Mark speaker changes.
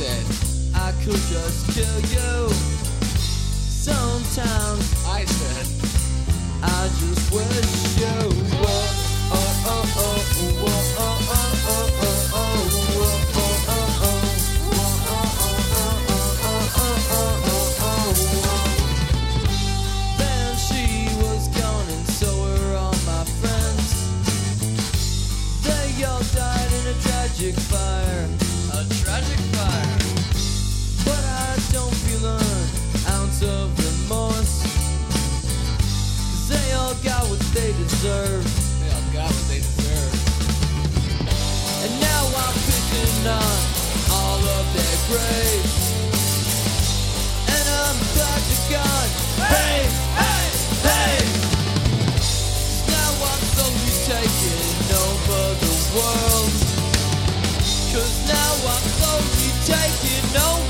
Speaker 1: dead.
Speaker 2: I could just kill you. Sometimes
Speaker 1: I said,
Speaker 2: I just wish you. Oh, oh, oh, oh, oh, oh, oh, oh, oh, oh, oh, whoa, what they deserve.
Speaker 1: They all got what they deserve.
Speaker 2: And now I'm picking on all of their graves. And I'm back to God. Hey, hey, hey! now I'm slowly taking over the world. Cause now I'm slowly taking over